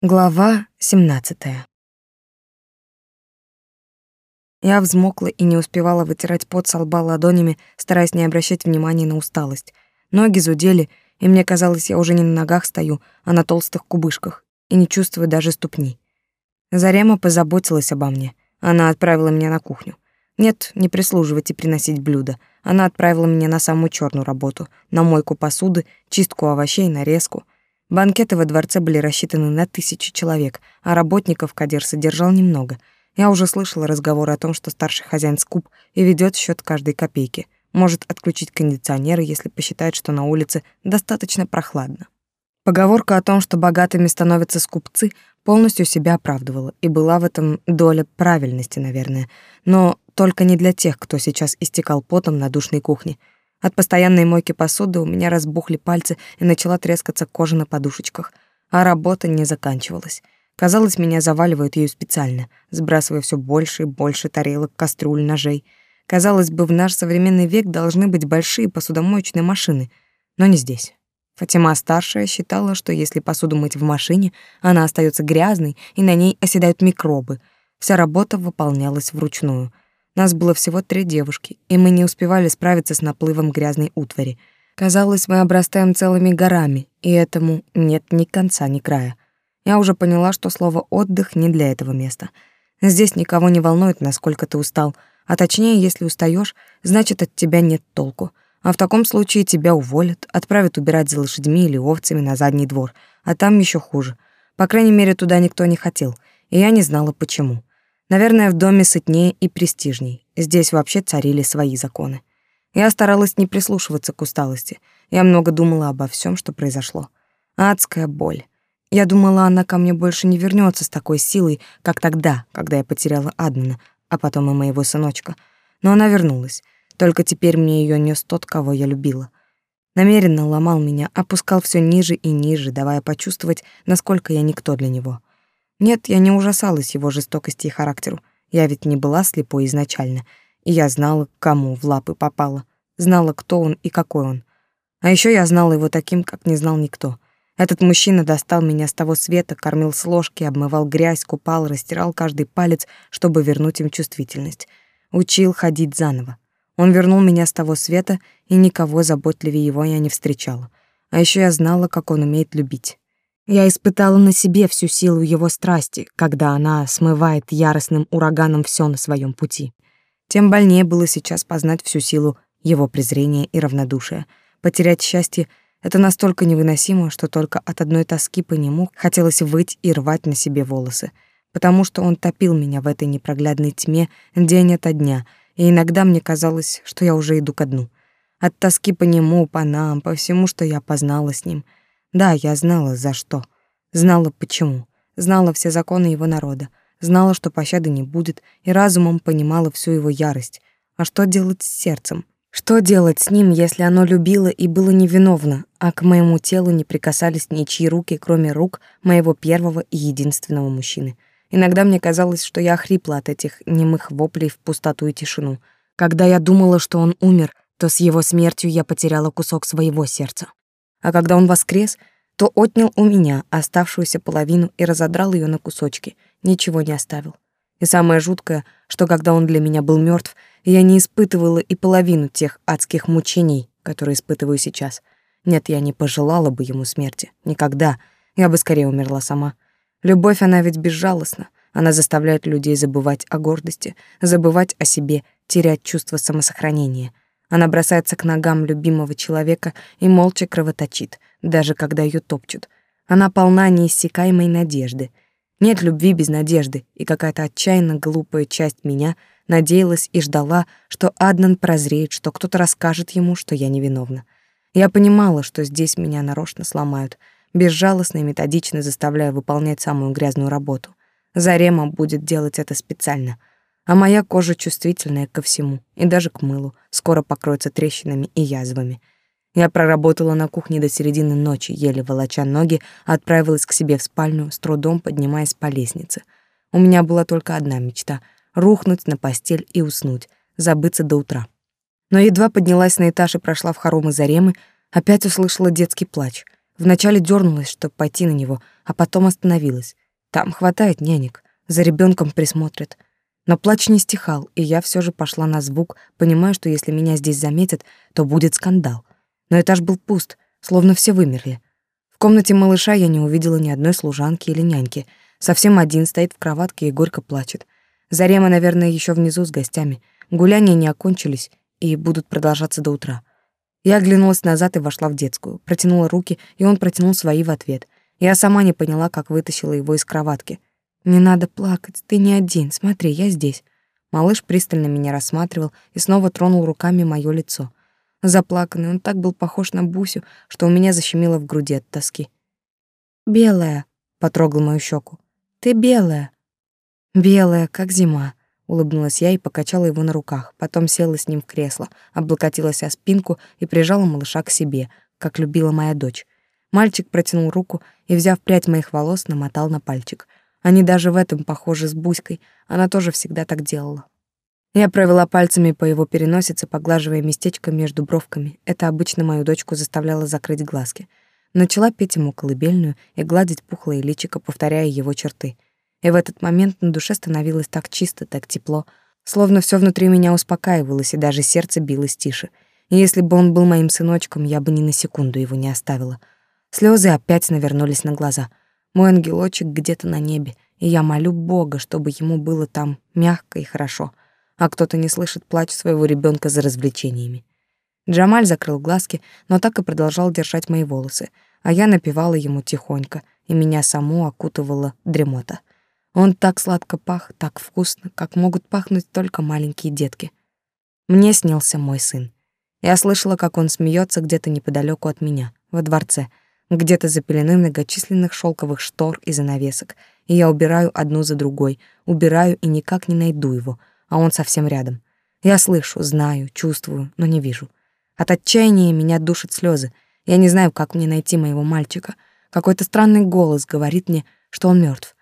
Глава 17. Я взмокла и не успевала вытирать пот со лба ладонями, стараясь не обращать внимания на усталость. Ноги зудели, и мне казалось, я уже не на ногах стою, а на толстых кубышках, и не чувствую даже ступни. Зарема позаботилась обо мне. Она отправила меня на кухню. Нет, не прислуживать и приносить блюда. Она отправила меня на самую черную работу, на мойку посуды, чистку овощей, нарезку — Банкеты во дворце были рассчитаны на тысячи человек, а работников Кадир содержал немного. Я уже слышала разговоры о том, что старший хозяин скуп и ведет счет каждой копейки. Может отключить кондиционеры, если посчитает, что на улице достаточно прохладно. Поговорка о том, что богатыми становятся скупцы, полностью себя оправдывала, и была в этом доля правильности, наверное. Но только не для тех, кто сейчас истекал потом на душной кухне — от постоянной мойки посуды у меня разбухли пальцы и начала трескаться кожа на подушечках, а работа не заканчивалась. Казалось, меня заваливают ею специально, сбрасывая все больше и больше тарелок, кастрюль, ножей. Казалось бы, в наш современный век должны быть большие посудомоечные машины, но не здесь. Фатима старшая считала, что если посуду мыть в машине, она остается грязной, и на ней оседают микробы. Вся работа выполнялась вручную — нас было всего три девушки, и мы не успевали справиться с наплывом грязной утвари. Казалось, мы обрастаем целыми горами, и этому нет ни конца, ни края. Я уже поняла, что слово «отдых» не для этого места. Здесь никого не волнует, насколько ты устал, а точнее, если устаешь, значит, от тебя нет толку. А в таком случае тебя уволят, отправят убирать за лошадьми или овцами на задний двор, а там еще хуже. По крайней мере, туда никто не хотел, и я не знала, почему. Наверное, в доме сытнее и престижней. Здесь вообще царили свои законы. Я старалась не прислушиваться к усталости. Я много думала обо всем, что произошло. Адская боль. Я думала, она ко мне больше не вернется с такой силой, как тогда, когда я потеряла Админа, а потом и моего сыночка. Но она вернулась. Только теперь мне ее нес тот, кого я любила. Намеренно ломал меня, опускал все ниже и ниже, давая почувствовать, насколько я никто для него. Нет, я не ужасалась его жестокости и характеру. Я ведь не была слепой изначально, и я знала, кому в лапы попала, знала, кто он и какой он. А еще я знала его таким, как не знал никто. Этот мужчина достал меня с того света, кормил с ложки, обмывал грязь, купал, растирал каждый палец, чтобы вернуть им чувствительность. Учил ходить заново. Он вернул меня с того света, и никого заботливее его я не встречала. А еще я знала, как он умеет любить. Я испытала на себе всю силу его страсти, когда она смывает яростным ураганом все на своем пути. Тем больнее было сейчас познать всю силу его презрения и равнодушия. Потерять счастье — это настолько невыносимо, что только от одной тоски по нему хотелось выть и рвать на себе волосы, потому что он топил меня в этой непроглядной тьме день ото дня, и иногда мне казалось, что я уже иду ко дну. От тоски по нему, по нам, по всему, что я познала с ним — да, я знала, за что. Знала, почему. Знала все законы его народа. Знала, что пощады не будет, и разумом понимала всю его ярость. А что делать с сердцем? Что делать с ним, если оно любило и было невиновно, а к моему телу не прикасались ничьи руки, кроме рук моего первого и единственного мужчины? Иногда мне казалось, что я охрипла от этих немых воплей в пустоту и тишину. Когда я думала, что он умер, то с его смертью я потеряла кусок своего сердца. А когда он воскрес, то отнял у меня оставшуюся половину и разодрал ее на кусочки, ничего не оставил. И самое жуткое, что когда он для меня был мертв, я не испытывала и половину тех адских мучений, которые испытываю сейчас. Нет, я не пожелала бы ему смерти. Никогда. Я бы скорее умерла сама. Любовь, она ведь безжалостна. Она заставляет людей забывать о гордости, забывать о себе, терять чувство самосохранения — она бросается к ногам любимого человека и молча кровоточит, даже когда ее топчут. Она полна неиссякаемой надежды. Нет любви без надежды, и какая-то отчаянно глупая часть меня надеялась и ждала, что Аднан прозреет, что кто-то расскажет ему, что я невиновна. Я понимала, что здесь меня нарочно сломают, безжалостно и методично заставляя выполнять самую грязную работу. Зарема будет делать это специально — а моя кожа чувствительная ко всему, и даже к мылу, скоро покроется трещинами и язвами. Я проработала на кухне до середины ночи, еле волоча ноги, отправилась к себе в спальню, с трудом поднимаясь по лестнице. У меня была только одна мечта — рухнуть на постель и уснуть, забыться до утра. Но едва поднялась на этаж и прошла в хоромы Заремы, опять услышала детский плач. Вначале дернулась, чтобы пойти на него, а потом остановилась. Там хватает нянек, за ребенком присмотрят. Но плач не стихал, и я все же пошла на звук, понимая, что если меня здесь заметят, то будет скандал. Но этаж был пуст, словно все вымерли. В комнате малыша я не увидела ни одной служанки или няньки. Совсем один стоит в кроватке и горько плачет. Зарема, наверное, еще внизу с гостями. Гуляния не окончились и будут продолжаться до утра. Я оглянулась назад и вошла в детскую, протянула руки, и он протянул свои в ответ. Я сама не поняла, как вытащила его из кроватки. «Не надо плакать, ты не один, смотри, я здесь». Малыш пристально меня рассматривал и снова тронул руками моё лицо. Заплаканный, он так был похож на Бусю, что у меня защемило в груди от тоски. «Белая», — потрогал мою щеку. «Ты белая». «Белая, как зима», — улыбнулась я и покачала его на руках, потом села с ним в кресло, облокотилась о спинку и прижала малыша к себе, как любила моя дочь. Мальчик протянул руку и, взяв прядь моих волос, намотал на пальчик. Они даже в этом похожи с Буськой, она тоже всегда так делала. Я провела пальцами по его переносице, поглаживая местечко между бровками. Это обычно мою дочку заставляло закрыть глазки. Начала петь ему колыбельную и гладить пухлое личико, повторяя его черты. И в этот момент на душе становилось так чисто, так тепло, словно все внутри меня успокаивалось, и даже сердце билось тише. И если бы он был моим сыночком, я бы ни на секунду его не оставила. Слезы опять навернулись на глаза. Мой ангелочек где-то на небе, и я молю Бога, чтобы ему было там мягко и хорошо — а кто-то не слышит плач своего ребенка за развлечениями. Джамаль закрыл глазки, но так и продолжал держать мои волосы, а я напевала ему тихонько, и меня саму окутывала дремота. Он так сладко пах, так вкусно, как могут пахнуть только маленькие детки. Мне снился мой сын. Я слышала, как он смеется где-то неподалеку от меня, во дворце, где-то за пеленой многочисленных шелковых штор и занавесок, и я убираю одну за другой, убираю и никак не найду его — а он совсем рядом. Я слышу, знаю, чувствую, но не вижу. От отчаяния меня душат слезы. Я не знаю, как мне найти моего мальчика. Какой-то странный голос говорит мне, что он мертв.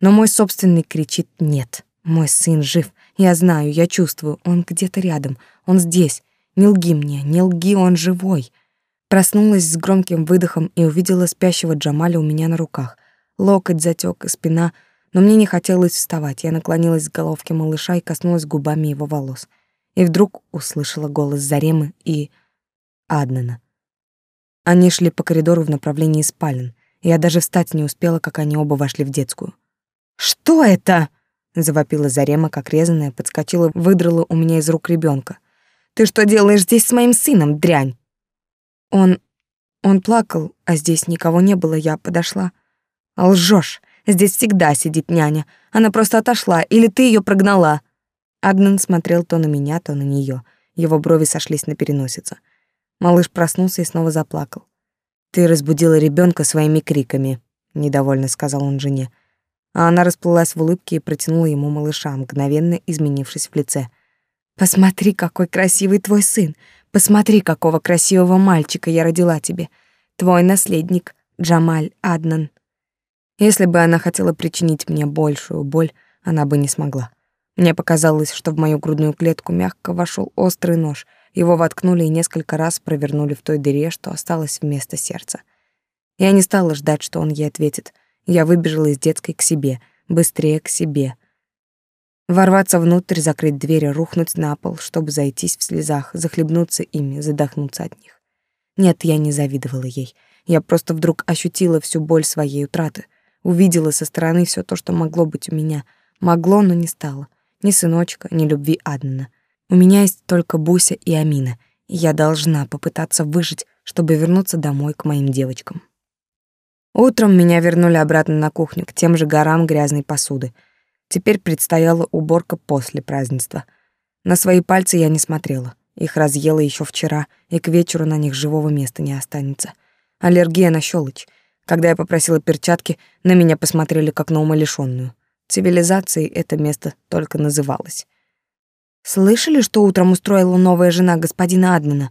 Но мой собственный кричит «нет». Мой сын жив. Я знаю, я чувствую. Он где-то рядом. Он здесь. Не лги мне, не лги, он живой. Проснулась с громким выдохом и увидела спящего Джамаля у меня на руках. Локоть затек и спина — но мне не хотелось вставать. Я наклонилась к головке малыша и коснулась губами его волос. И вдруг услышала голос Заремы и Аднана. Они шли по коридору в направлении спален. Я даже встать не успела, как они оба вошли в детскую. «Что это?» — завопила Зарема, как резаная, подскочила, выдрала у меня из рук ребенка. «Ты что делаешь здесь с моим сыном, дрянь?» Он... он плакал, а здесь никого не было, я подошла. «Лжёшь! Здесь всегда сидит няня. Она просто отошла, или ты ее прогнала?» Аднан смотрел то на меня, то на нее. Его брови сошлись на переносице. Малыш проснулся и снова заплакал. «Ты разбудила ребенка своими криками», — недовольно сказал он жене. А она расплылась в улыбке и протянула ему малыша, мгновенно изменившись в лице. «Посмотри, какой красивый твой сын! Посмотри, какого красивого мальчика я родила тебе! Твой наследник, Джамаль Аднан!» Если бы она хотела причинить мне большую боль, она бы не смогла. Мне показалось, что в мою грудную клетку мягко вошел острый нож. Его воткнули и несколько раз провернули в той дыре, что осталось вместо сердца. Я не стала ждать, что он ей ответит. Я выбежала из детской к себе, быстрее к себе. Ворваться внутрь, закрыть дверь, рухнуть на пол, чтобы зайтись в слезах, захлебнуться ими, задохнуться от них. Нет, я не завидовала ей. Я просто вдруг ощутила всю боль своей утраты. Увидела со стороны все то, что могло быть у меня. Могло, но не стало. Ни сыночка, ни любви Аднана. У меня есть только Буся и Амина, и я должна попытаться выжить, чтобы вернуться домой к моим девочкам. Утром меня вернули обратно на кухню, к тем же горам грязной посуды. Теперь предстояла уборка после празднества. На свои пальцы я не смотрела. Их разъела еще вчера, и к вечеру на них живого места не останется. Аллергия на щелочь — когда я попросила перчатки, на меня посмотрели как на умалишённую. Цивилизацией это место только называлось. «Слышали, что утром устроила новая жена господина Аднана?»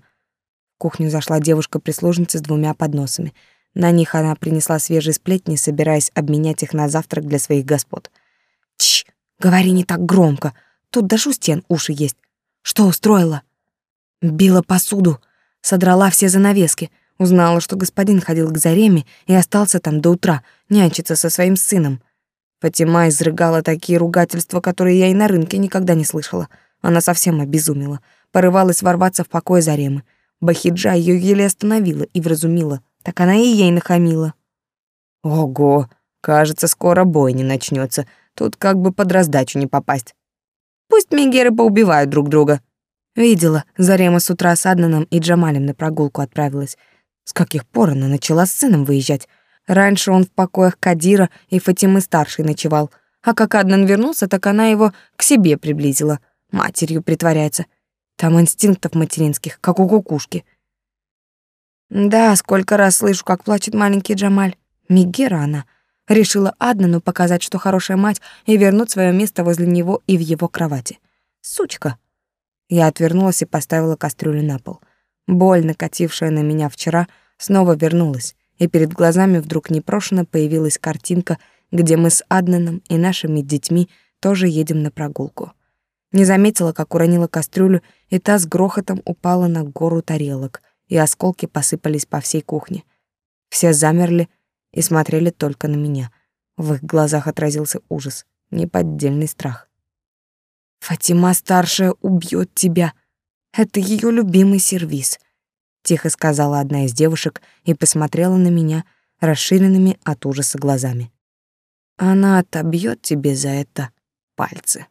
В кухню зашла девушка-прислужница с двумя подносами. На них она принесла свежие сплетни, собираясь обменять их на завтрак для своих господ. «Чш! Говори не так громко! Тут даже у стен уши есть. Что устроила?» «Била посуду, содрала все занавески, Узнала, что господин ходил к Зареме и остался там до утра, нянчиться со своим сыном. Фатима изрыгала такие ругательства, которые я и на рынке никогда не слышала. Она совсем обезумела, порывалась ворваться в покой Заремы. Бахиджа ее еле остановила и вразумила. Так она и ей нахамила. Ого, кажется, скоро бой не начнется. Тут как бы под раздачу не попасть. Пусть мегеры поубивают друг друга. Видела, Зарема с утра с Аднаном и Джамалем на прогулку отправилась. С каких пор она начала с сыном выезжать? Раньше он в покоях Кадира и Фатимы-старшей ночевал. А как Аднан вернулся, так она его к себе приблизила. Матерью притворяется. Там инстинктов материнских, как у кукушки. Да, сколько раз слышу, как плачет маленький Джамаль. Мигера она. Решила Аднану показать, что хорошая мать, и вернуть свое место возле него и в его кровати. Сучка. Я отвернулась и поставила кастрюлю на пол. Боль, накатившая на меня вчера, снова вернулась, и перед глазами вдруг непрошено появилась картинка, где мы с Аднаном и нашими детьми тоже едем на прогулку. Не заметила, как уронила кастрюлю, и та с грохотом упала на гору тарелок, и осколки посыпались по всей кухне. Все замерли и смотрели только на меня. В их глазах отразился ужас, неподдельный страх. «Фатима старшая убьет тебя. Это ее любимый сервиз», — тихо сказала одна из девушек и посмотрела на меня расширенными от ужаса глазами. «Она отобьет тебе за это пальцы».